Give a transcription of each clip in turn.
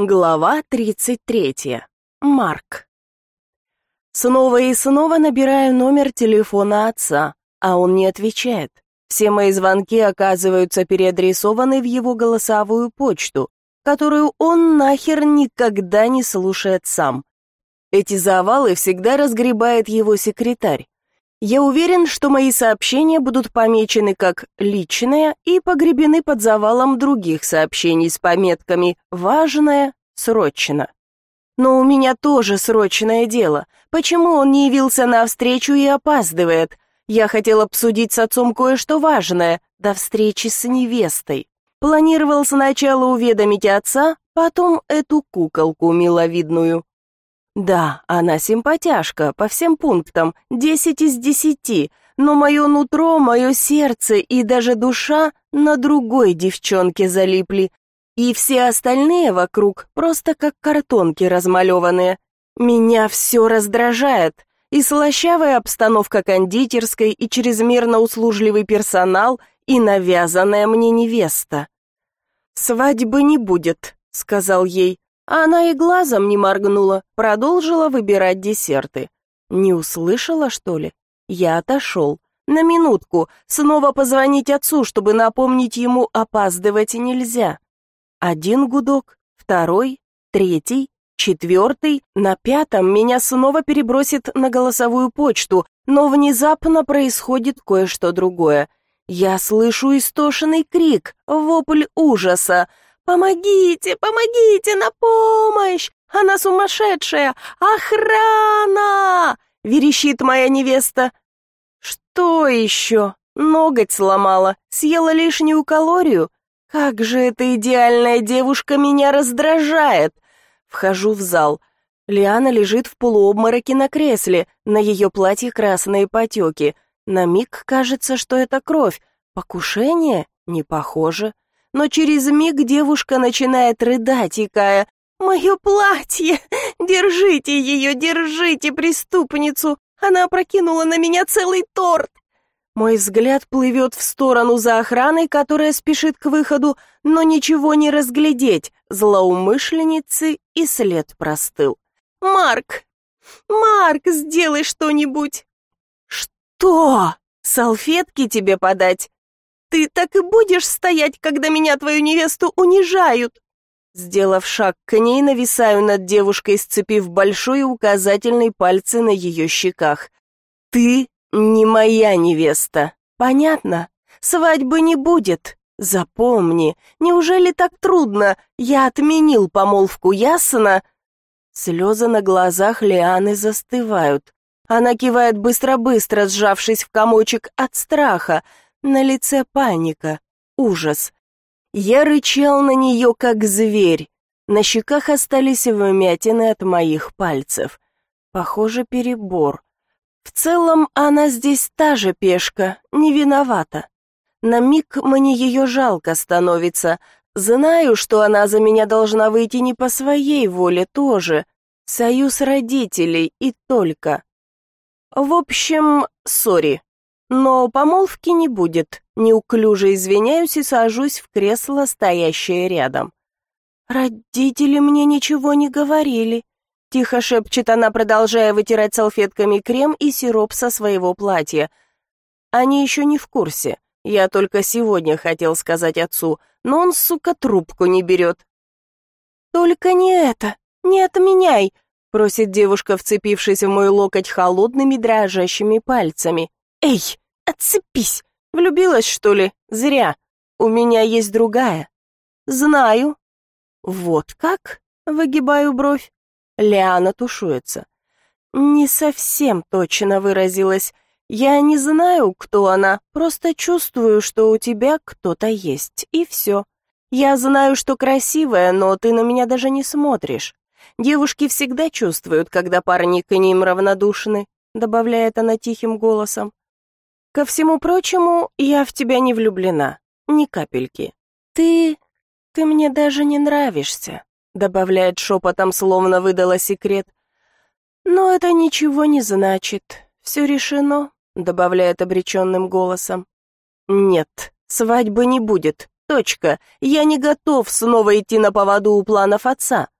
Глава 33. Марк. Снова и снова набираю номер телефона отца, а он не отвечает. Все мои звонки оказываются переадресованы в его голосовую почту, которую он нахер никогда не слушает сам. Эти завалы всегда разгребает его секретарь. Я уверен, что мои сообщения будут помечены как «личные» и погребены под завалом других сообщений с пометками «важное», «срочно». Но у меня тоже срочное дело. Почему он не явился на встречу и опаздывает? Я хотел обсудить с отцом кое-что важное, до встречи с невестой. Планировал сначала уведомить отца, потом эту куколку миловидную. Да, она симпатяшка, по всем пунктам, десять из десяти, но мое нутро, мое сердце и даже душа на другой девчонке залипли, и все остальные вокруг просто как картонки размалеванные. Меня все раздражает, и слащавая обстановка кондитерской, и чрезмерно услужливый персонал, и навязанная мне невеста. «Свадьбы не будет», — сказал ей, она и глазом не моргнула, продолжила выбирать десерты. Не услышала, что ли? Я отошел. На минутку, снова позвонить отцу, чтобы напомнить ему, опаздывать нельзя. Один гудок, второй, третий, четвертый, на пятом меня снова перебросит на голосовую почту, но внезапно происходит кое-что другое. Я слышу истошенный крик, вопль ужаса. «Помогите, помогите, на помощь! Она сумасшедшая! Охрана!» — верещит моя невеста. «Что еще? Ноготь сломала, съела лишнюю калорию? Как же эта идеальная девушка меня раздражает!» Вхожу в зал. Лиана лежит в полуобмороке на кресле, на ее платье красные потеки. На миг кажется, что это кровь. Покушение? Не похоже но через миг девушка начинает рыдать, икая. «Мое платье! Держите ее, держите преступницу! Она опрокинула на меня целый торт!» Мой взгляд плывет в сторону за охраной, которая спешит к выходу, но ничего не разглядеть, злоумышленницы и след простыл. «Марк! Марк, сделай что-нибудь!» «Что? Салфетки тебе подать?» Ты так и будешь стоять, когда меня, твою невесту, унижают?» Сделав шаг к ней, нависаю над девушкой, сцепив большой и указательный пальцы на ее щеках. «Ты не моя невеста, понятно? Свадьбы не будет. Запомни, неужели так трудно? Я отменил помолвку, ясно?» Слезы на глазах Лианы застывают. Она кивает быстро-быстро, сжавшись в комочек от страха, на лице паника, ужас. Я рычал на нее, как зверь. На щеках остались вмятины от моих пальцев. Похоже, перебор. В целом, она здесь та же пешка, не виновата. На миг мне ее жалко становится. Знаю, что она за меня должна выйти не по своей воле тоже. Союз родителей и только. В общем, сори. Но помолвки не будет. Неуклюже извиняюсь и сажусь в кресло, стоящее рядом. Родители мне ничего не говорили. Тихо шепчет она, продолжая вытирать салфетками крем и сироп со своего платья. Они еще не в курсе. Я только сегодня хотел сказать отцу, но он, сука, трубку не берет. «Только не это, не отменяй», — просит девушка, вцепившись в мой локоть холодными дрожащими пальцами. «Эй, отцепись! Влюбилась, что ли? Зря. У меня есть другая». «Знаю». «Вот как?» — выгибаю бровь. Лиана тушуется. «Не совсем точно выразилась. Я не знаю, кто она, просто чувствую, что у тебя кто-то есть, и все. Я знаю, что красивая, но ты на меня даже не смотришь. Девушки всегда чувствуют, когда парни к ним равнодушны», — добавляет она тихим голосом. Ко всему прочему, я в тебя не влюблена, ни капельки. Ты... ты мне даже не нравишься, добавляет шепотом, словно выдала секрет. Но это ничего не значит. Все решено, добавляет обреченным голосом. Нет, свадьбы не будет, Точка. Я не готов снова идти на поводу у планов отца.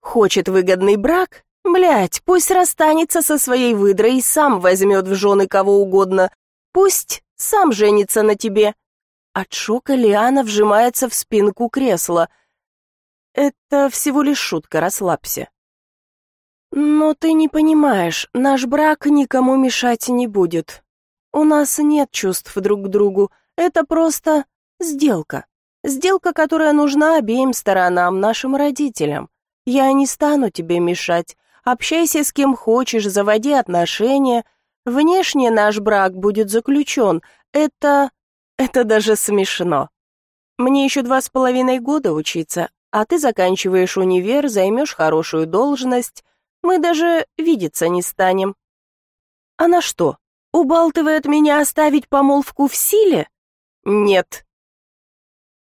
Хочет выгодный брак? Блять, пусть расстанется со своей выдрой и сам возьмет в жены кого угодно. Пусть сам женится на тебе. От шока Лиана вжимается в спинку кресла. Это всего лишь шутка, расслабься. Но ты не понимаешь, наш брак никому мешать не будет. У нас нет чувств друг к другу. Это просто сделка. Сделка, которая нужна обеим сторонам, нашим родителям. Я не стану тебе мешать. Общайся с кем хочешь, заводи отношения. Внешне наш брак будет заключен. Это... это даже смешно. Мне еще два с половиной года учиться, а ты заканчиваешь универ, займешь хорошую должность. Мы даже видеться не станем. Она что, убалтывает меня оставить помолвку в силе? Нет.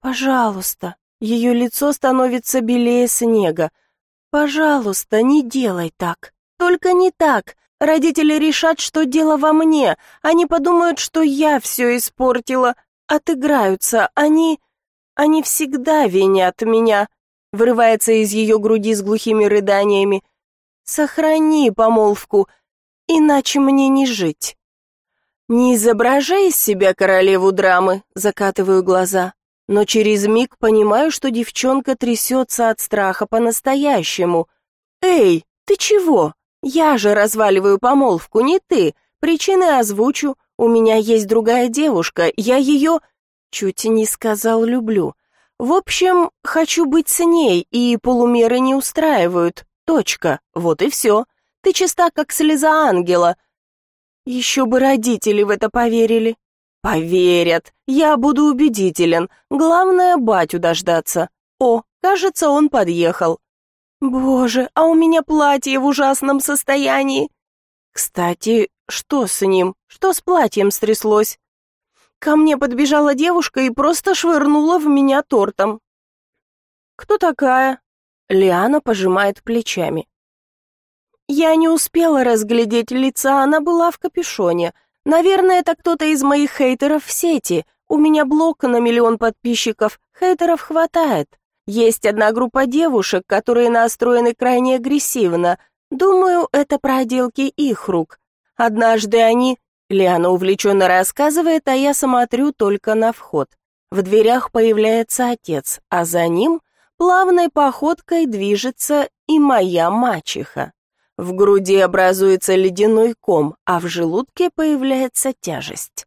Пожалуйста. Ее лицо становится белее снега. Пожалуйста, не делай так. Только не так. Родители решат, что дело во мне. Они подумают, что я все испортила. Отыграются. Они... Они всегда винят меня. Вырывается из ее груди с глухими рыданиями. Сохрани помолвку, иначе мне не жить. Не изображай из себя королеву драмы, закатываю глаза но через миг понимаю, что девчонка трясется от страха по-настоящему. «Эй, ты чего? Я же разваливаю помолвку, не ты. Причины озвучу. У меня есть другая девушка, я ее...» Чуть не сказал «люблю». В общем, хочу быть с ней, и полумеры не устраивают. Точка. Вот и все. Ты чиста, как слеза ангела. Еще бы родители в это поверили. Поверят. Я буду убедителен. Главное, батю дождаться. О, кажется, он подъехал. Боже, а у меня платье в ужасном состоянии. Кстати, что с ним? Что с платьем стряслось? Ко мне подбежала девушка и просто швырнула в меня тортом. Кто такая? Лиана пожимает плечами. Я не успела разглядеть лица, она была в капюшоне. Наверное, это кто-то из моих хейтеров в сети. У меня блог на миллион подписчиков, хейтеров хватает. Есть одна группа девушек, которые настроены крайне агрессивно. Думаю, это проделки их рук. Однажды они... Лиана увлеченно рассказывает, а я смотрю только на вход. В дверях появляется отец, а за ним плавной походкой движется и моя мачеха. В груди образуется ледяной ком, а в желудке появляется тяжесть.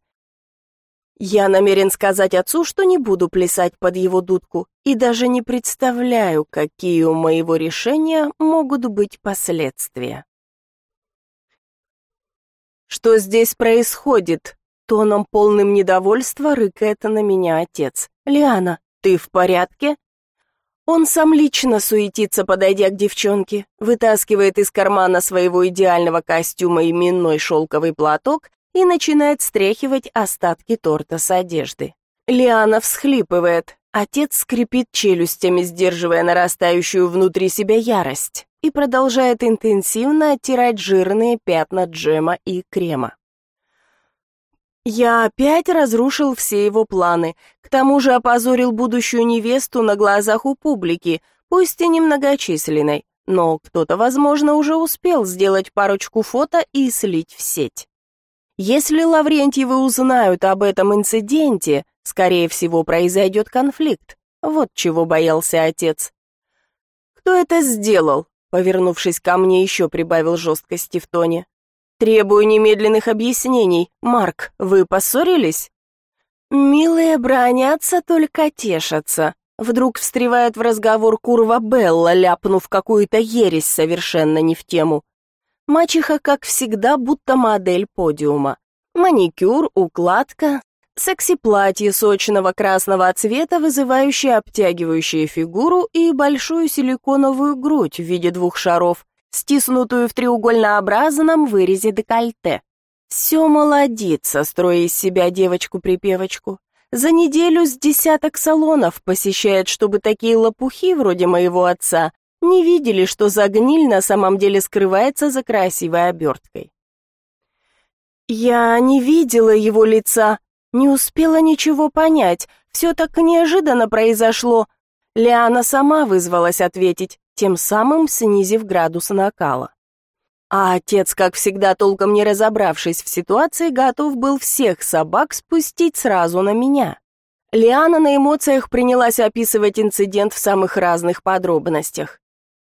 Я намерен сказать отцу, что не буду плясать под его дудку, и даже не представляю, какие у моего решения могут быть последствия. «Что здесь происходит?» Тоном полным недовольства рыкает на меня отец. «Лиана, ты в порядке?» Он сам лично суетится, подойдя к девчонке, вытаскивает из кармана своего идеального костюма именной шелковый платок и начинает стряхивать остатки торта с одежды. Лиана всхлипывает, отец скрипит челюстями, сдерживая нарастающую внутри себя ярость, и продолжает интенсивно оттирать жирные пятна джема и крема. Я опять разрушил все его планы, к тому же опозорил будущую невесту на глазах у публики, пусть и немногочисленной, но кто-то, возможно, уже успел сделать парочку фото и слить в сеть. Если Лаврентьевы узнают об этом инциденте, скорее всего, произойдет конфликт. Вот чего боялся отец. «Кто это сделал?» Повернувшись ко мне, еще прибавил жесткости в тоне. Требую немедленных объяснений. Марк, вы поссорились? Милые бронятся, только тешатся. Вдруг встревает в разговор курва Белла, ляпнув какую-то ересь совершенно не в тему. Мачеха, как всегда, будто модель подиума. Маникюр, укладка, секси-платье сочного красного цвета, вызывающее обтягивающую фигуру и большую силиконовую грудь в виде двух шаров, стиснутую в треугольнообразном вырезе декольте. Все молодится, строя из себя девочку-припевочку. За неделю с десяток салонов посещает, чтобы такие лопухи вроде моего отца не видели, что за гниль на самом деле скрывается за красивой оберткой. Я не видела его лица, Не успела ничего понять, все так неожиданно произошло. Лиана сама вызвалась ответить, тем самым снизив градус накала. А отец, как всегда, толком не разобравшись в ситуации, готов был всех собак спустить сразу на меня. Лиана на эмоциях принялась описывать инцидент в самых разных подробностях.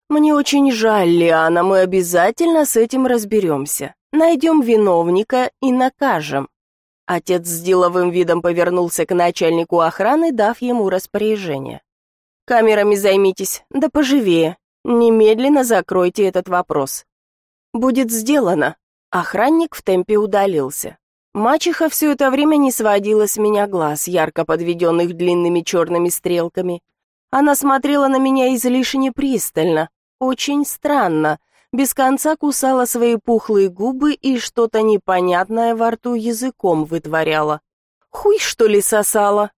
«Мне очень жаль, Лиана, мы обязательно с этим разберемся. Найдем виновника и накажем». Отец с деловым видом повернулся к начальнику охраны, дав ему распоряжение. «Камерами займитесь, да поживее. Немедленно закройте этот вопрос». «Будет сделано». Охранник в темпе удалился. Мачеха все это время не сводила с меня глаз, ярко подведенных длинными черными стрелками. Она смотрела на меня излишне пристально, очень странно, без конца кусала свои пухлые губы и что-то непонятное во рту языком вытворяла. Хуй, что ли, сосала?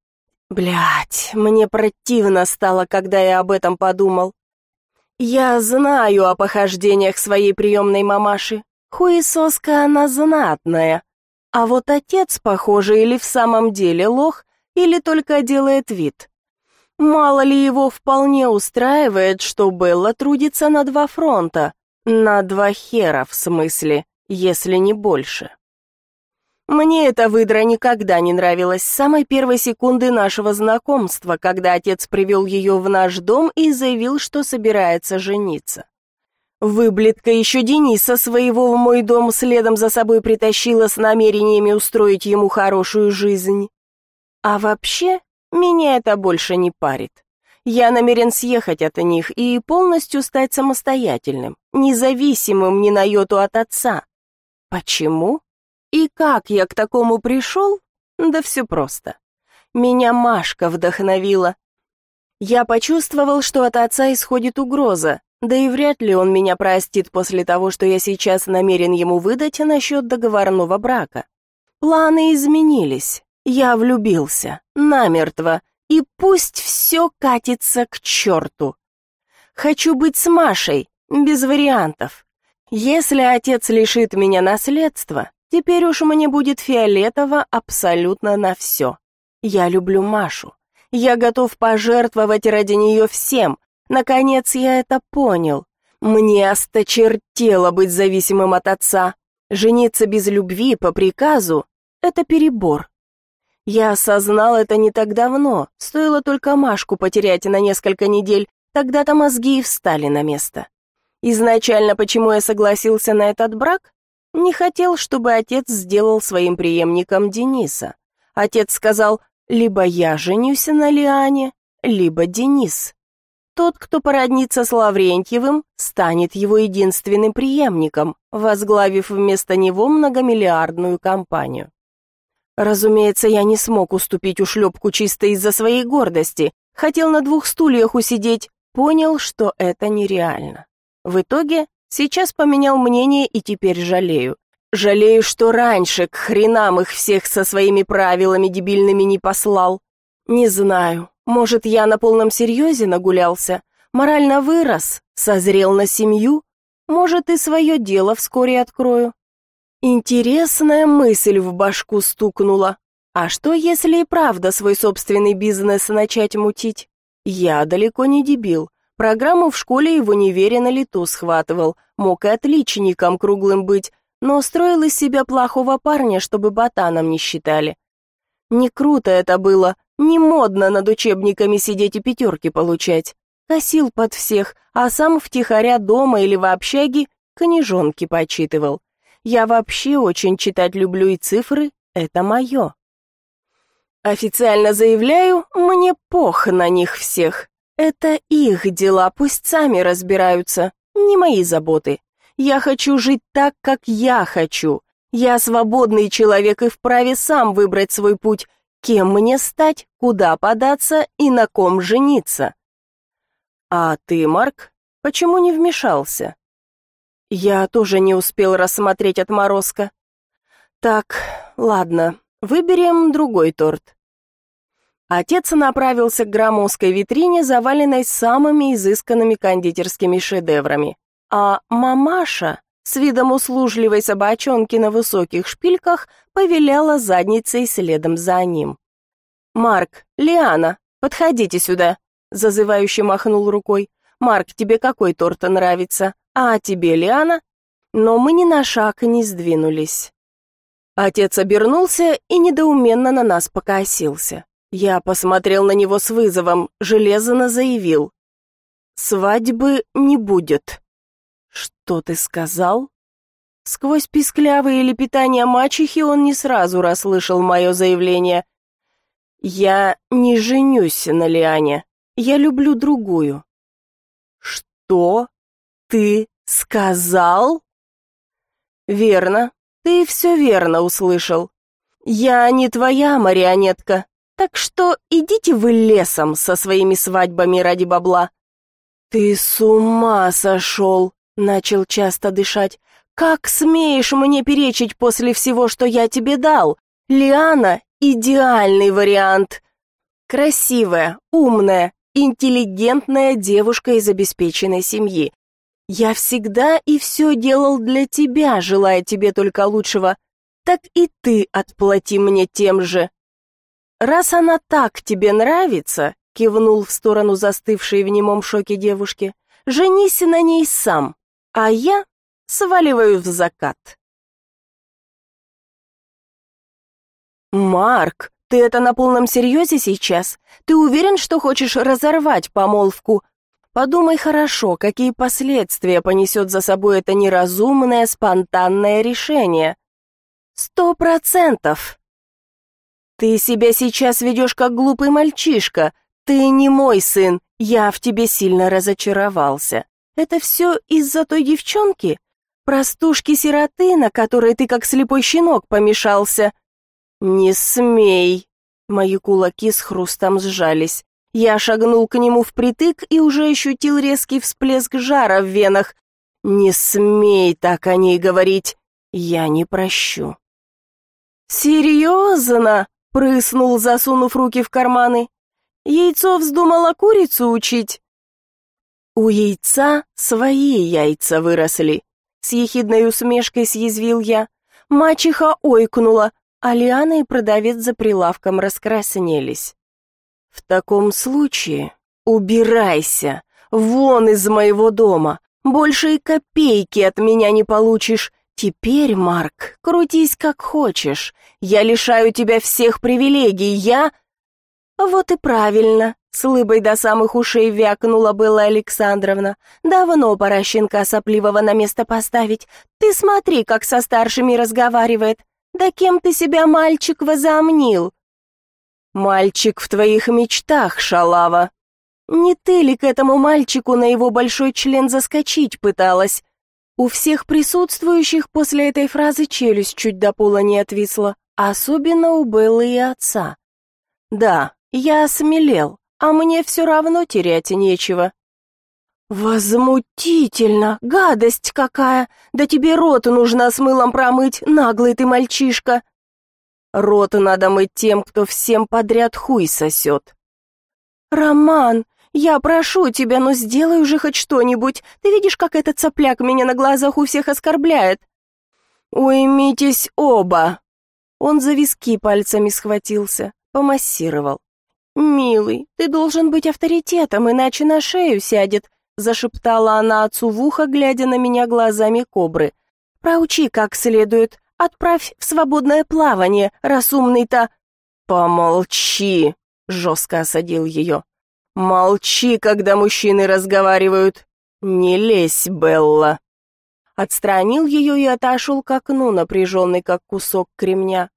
Блять, мне противно стало, когда я об этом подумал. Я знаю о похождениях своей приемной мамаши. Хуесоска она знатная. А вот отец, похоже, или в самом деле лох, или только делает вид. Мало ли его вполне устраивает, что Белла трудится на два фронта, на два хера в смысле, если не больше. Мне эта выдра никогда не нравилась с самой первой секунды нашего знакомства, когда отец привел ее в наш дом и заявил, что собирается жениться. Выблетка еще Дениса своего в мой дом следом за собой притащила с намерениями устроить ему хорошую жизнь. А вообще, меня это больше не парит. Я намерен съехать от них и полностью стать самостоятельным, независимым ни на йоту от отца. Почему? И как я к такому пришел? Да все просто. Меня Машка вдохновила. Я почувствовал, что от отца исходит угроза, да и вряд ли он меня простит после того, что я сейчас намерен ему выдать насчет договорного брака. Планы изменились. Я влюбился. Намертво. И пусть все катится к черту. Хочу быть с Машей, без вариантов. Если отец лишит меня наследства, теперь уж мне будет фиолетово абсолютно на все. Я люблю Машу. Я готов пожертвовать ради нее всем, Наконец я это понял. Мне осточертело быть зависимым от отца. Жениться без любви по приказу — это перебор. Я осознал это не так давно, стоило только Машку потерять на несколько недель, тогда-то мозги и встали на место. Изначально почему я согласился на этот брак? Не хотел, чтобы отец сделал своим преемником Дениса. Отец сказал, либо я женюсь на Лиане, либо Денис. Тот, кто породнится с Лаврентьевым, станет его единственным преемником, возглавив вместо него многомиллиардную компанию. Разумеется, я не смог уступить ушлепку чисто из-за своей гордости. Хотел на двух стульях усидеть, понял, что это нереально. В итоге сейчас поменял мнение и теперь жалею. Жалею, что раньше к хренам их всех со своими правилами дебильными не послал. Не знаю, может, я на полном серьезе нагулялся, морально вырос, созрел на семью, может, и свое дело вскоре открою. Интересная мысль в башку стукнула. А что, если и правда свой собственный бизнес начать мутить? Я далеко не дебил. Программу в школе и в универе на лету схватывал, мог и отличником круглым быть, но строил из себя плохого парня, чтобы ботаном не считали. Не круто это было, не модно над учебниками сидеть и пятерки получать. Косил под всех, а сам втихаря дома или в общаге книжонки почитывал. Я вообще очень читать люблю и цифры — это мое. Официально заявляю, мне пох на них всех. Это их дела, пусть сами разбираются, не мои заботы. Я хочу жить так, как я хочу. Я свободный человек и вправе сам выбрать свой путь, Кем мне стать, куда податься и на ком жениться? А ты, Марк, почему не вмешался? Я тоже не успел рассмотреть отморозка. Так, ладно, выберем другой торт. Отец направился к громоздкой витрине, заваленной самыми изысканными кондитерскими шедеврами, а мамаша с видом услужливой собачонки на высоких шпильках повеляла задницей следом за ним. «Марк, Лиана, подходите сюда», — зазывающе махнул рукой. «Марк, тебе какой торт нравится? А тебе, Лиана?» Но мы ни на шаг не сдвинулись. Отец обернулся и недоуменно на нас покосился. Я посмотрел на него с вызовом, железно заявил. «Свадьбы не будет». «Что ты сказал?» Сквозь писклявые лепетания мачехи он не сразу расслышал мое заявление. «Я не женюсь на Лиане. Я люблю другую». «Что ты сказал?» «Верно. Ты все верно услышал. Я не твоя марионетка, так что идите вы лесом со своими свадьбами ради бабла». «Ты с ума сошел!» — начал часто дышать. «Как смеешь мне перечить после всего, что я тебе дал? Лиана — идеальный вариант. Красивая, умная, интеллигентная девушка из обеспеченной семьи. Я всегда и все делал для тебя, желая тебе только лучшего. Так и ты отплати мне тем же. Раз она так тебе нравится, кивнул в сторону застывшей в немом шоке девушки, женись на ней сам, а я сваливаю в закат. Марк, ты это на полном серьезе сейчас? Ты уверен, что хочешь разорвать помолвку? Подумай хорошо, какие последствия понесет за собой это неразумное, спонтанное решение. Сто процентов. Ты себя сейчас ведешь как глупый мальчишка. Ты не мой сын, я в тебе сильно разочаровался. Это все из-за той девчонки? Простушки-сироты, на которой ты как слепой щенок помешался? Не смей. Мои кулаки с хрустом сжались. Я шагнул к нему впритык и уже ощутил резкий всплеск жара в венах. «Не смей так о ней говорить, я не прощу». «Серьезно?» — прыснул, засунув руки в карманы. «Яйцо вздумала курицу учить?» «У яйца свои яйца выросли», — с ехидной усмешкой съязвил я. Мачеха ойкнула, а Лиана и продавец за прилавком раскраснелись. В таком случае убирайся, вон из моего дома. Больше и копейки от меня не получишь. Теперь, Марк, крутись как хочешь. Я лишаю тебя всех привилегий. Я Вот и правильно, с лыбой до самых ушей вякнула была Александровна. Давно пора щенка сопливого на место поставить. Ты смотри, как со старшими разговаривает. Да кем ты себя, мальчик, возомнил? «Мальчик в твоих мечтах, шалава!» «Не ты ли к этому мальчику на его большой член заскочить пыталась?» У всех присутствующих после этой фразы челюсть чуть до пола не отвисла, особенно у Беллы и отца. «Да, я осмелел, а мне все равно терять нечего». «Возмутительно! Гадость какая! Да тебе рот нужно с мылом промыть, наглый ты мальчишка!» Рот надо мыть тем, кто всем подряд хуй сосет. «Роман, я прошу тебя, ну сделай уже хоть что-нибудь. Ты видишь, как этот цапляк меня на глазах у всех оскорбляет?» «Уймитесь оба!» Он за виски пальцами схватился, помассировал. «Милый, ты должен быть авторитетом, иначе на шею сядет», зашептала она отцу в ухо, глядя на меня глазами кобры. «Проучи как следует, Отправь в свободное плавание, раз умный-то...» «Помолчи!» — жестко осадил ее. «Молчи, когда мужчины разговаривают! Не лезь, Белла!» Отстранил ее и отошел к окну, напряженный, как кусок кремня.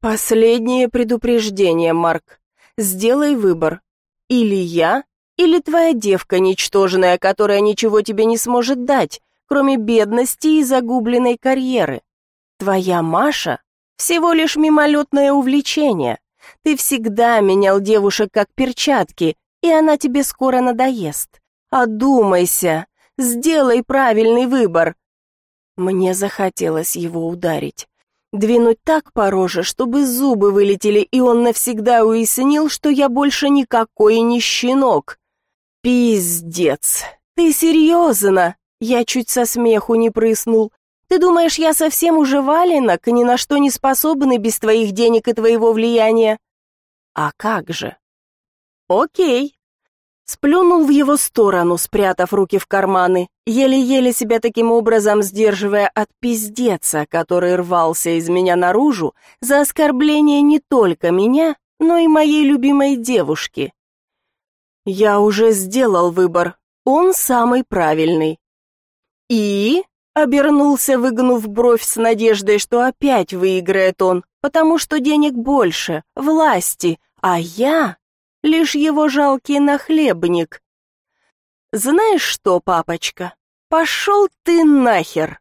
«Последнее предупреждение, Марк. Сделай выбор. Или я, или твоя девка ничтожная, которая ничего тебе не сможет дать, кроме бедности и загубленной карьеры. Твоя Маша — всего лишь мимолетное увлечение. Ты всегда менял девушек как перчатки, и она тебе скоро надоест. Одумайся, сделай правильный выбор. Мне захотелось его ударить. Двинуть так по роже, чтобы зубы вылетели, и он навсегда уяснил, что я больше никакой не щенок. Пиздец. Ты серьезно? Я чуть со смеху не прыснул. Ты думаешь, я совсем уже валенок, ни на что не способный без твоих денег и твоего влияния? А как же? Окей. Сплюнул в его сторону, спрятав руки в карманы, еле-еле себя таким образом сдерживая от пиздеца, который рвался из меня наружу за оскорбление не только меня, но и моей любимой девушки. Я уже сделал выбор, он самый правильный. И обернулся, выгнув бровь с надеждой, что опять выиграет он, потому что денег больше, власти, а я лишь его жалкий нахлебник. Знаешь что, папочка, пошел ты нахер.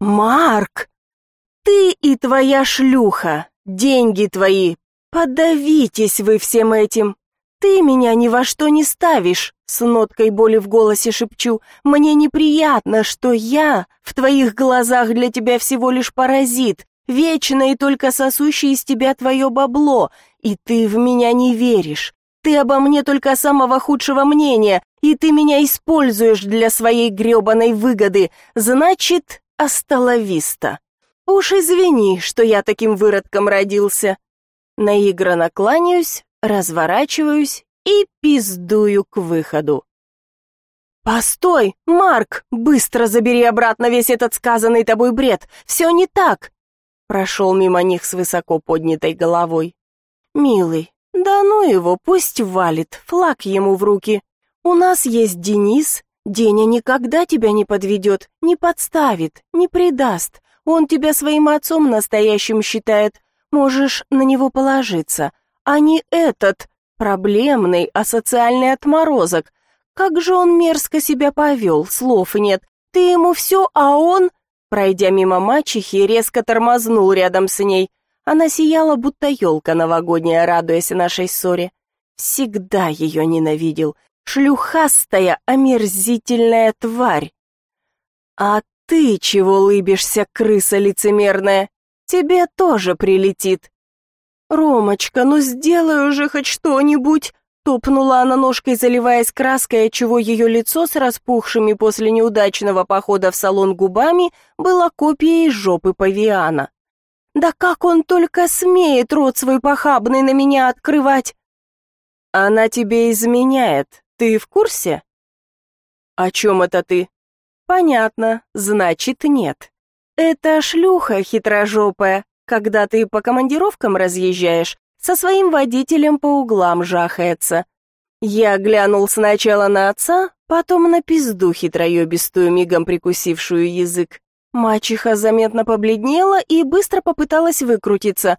Марк, ты и твоя шлюха, деньги твои, подавитесь вы всем этим. Ты меня ни во что не ставишь, с ноткой боли в голосе шепчу. Мне неприятно, что я в твоих глазах для тебя всего лишь паразит, вечно и только сосущий из тебя твое бабло, и ты в меня не веришь. Ты обо мне только самого худшего мнения, и ты меня используешь для своей грёбаной выгоды. Значит, осталовиста. Уж извини, что я таким выродком родился. Наигранно кланяюсь, разворачиваюсь и пиздую к выходу. «Постой, Марк, быстро забери обратно весь этот сказанный тобой бред. Все не так!» Прошел мимо них с высоко поднятой головой. «Милый, да ну его, пусть валит, флаг ему в руки. У нас есть Денис, Деня никогда тебя не подведет, не подставит, не предаст. Он тебя своим отцом настоящим считает, можешь на него положиться. А не этот, проблемный, асоциальный отморозок. Как же он мерзко себя повел, слов нет. Ты ему все, а он... Пройдя мимо мачехи, резко тормознул рядом с ней. Она сияла, будто елка новогодняя, радуясь нашей ссоре. Всегда ее ненавидел. Шлюхастая, омерзительная тварь. А ты чего лыбишься, крыса лицемерная? Тебе тоже прилетит. Ромочка, ну сделай уже хоть что-нибудь. Топнула она ножкой, заливаясь краской, отчего ее лицо с распухшими после неудачного похода в салон губами было копией жопы павиана. Да как он только смеет рот свой похабный на меня открывать? Она тебе изменяет. Ты в курсе? О чем это ты? Понятно, значит, нет. Это шлюха хитрожопая, когда ты по командировкам разъезжаешь, со своим водителем по углам жахается. Я глянул сначала на отца, потом на пизду хитроебистую, мигом прикусившую язык. Мачеха заметно побледнела и быстро попыталась выкрутиться.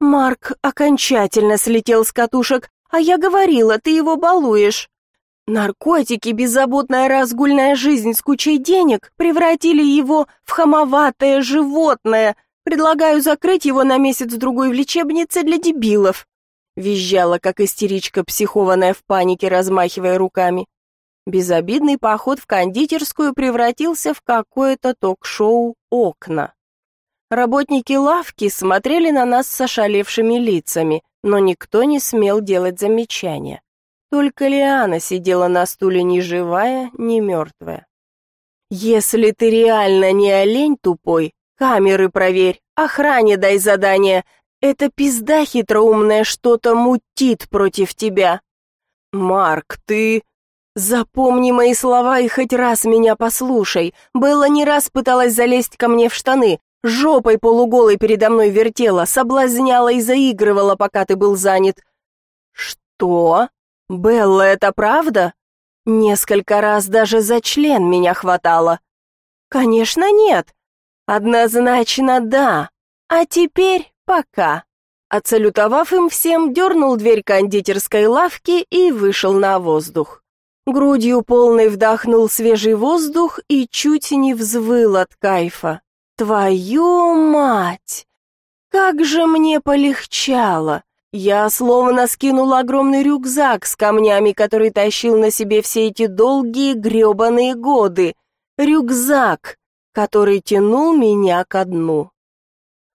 Марк окончательно слетел с катушек, а я говорила, ты его балуешь. Наркотики, беззаботная разгульная жизнь с кучей денег превратили его в хамоватое животное. Предлагаю закрыть его на месяц-другой в лечебнице для дебилов. Визжала, как истеричка, психованная в панике, размахивая руками. Безобидный поход в кондитерскую превратился в какое-то ток-шоу «Окна». Работники лавки смотрели на нас с ошалевшими лицами, но никто не смел делать замечания. Только Лиана сидела на стуле ни живая, ни мертвая. «Если ты реально не олень тупой, камеры проверь, охране дай задание. Эта пизда хитроумная что-то мутит против тебя». «Марк, ты...» «Запомни мои слова и хоть раз меня послушай. Белла не раз пыталась залезть ко мне в штаны, жопой полуголой передо мной вертела, соблазняла и заигрывала, пока ты был занят». «Что? Белла, это правда?» «Несколько раз даже за член меня хватало». «Конечно нет. Однозначно да. А теперь пока». Отсалютовав им всем, дернул дверь кондитерской лавки и вышел на воздух. Грудью полной вдохнул свежий воздух и чуть не взвыл от кайфа. Твою мать! Как же мне полегчало! Я словно скинула огромный рюкзак с камнями, который тащил на себе все эти долгие грёбаные годы. Рюкзак, который тянул меня ко дну.